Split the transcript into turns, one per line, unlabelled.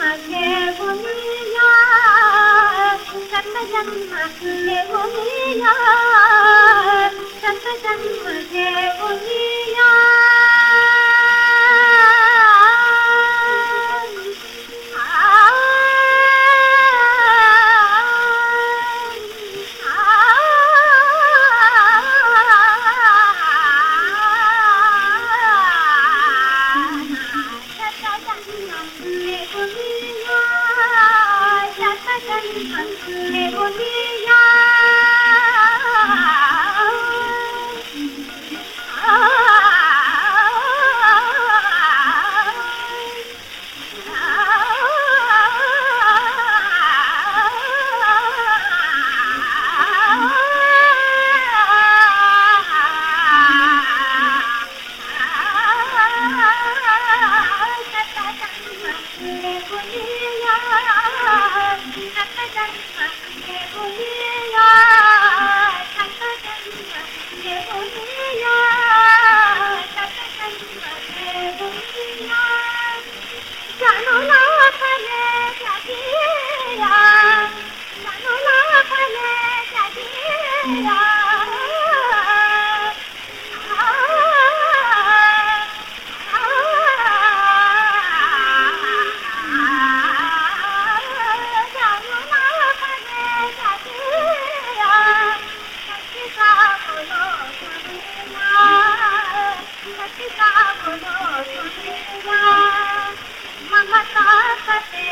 के भूमिया सत जन्म के भूमिया 이건무슨 일? 好厉。ममता कते